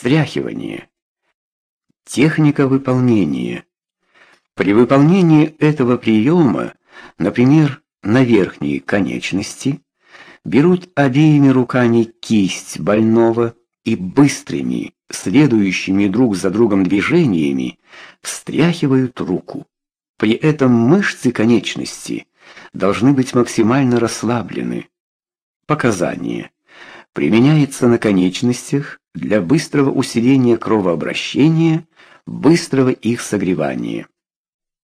встряхивание. Техника выполнения. При выполнении этого приема, например, на верхней конечности, берут обеими руками кисть больного и быстрыми, следующими друг за другом движениями встряхивают руку. При этом мышцы конечности должны быть максимально расслаблены. Показания. Применяется на конечностях для быстрого усиления кровообращения, быстрого их согревания.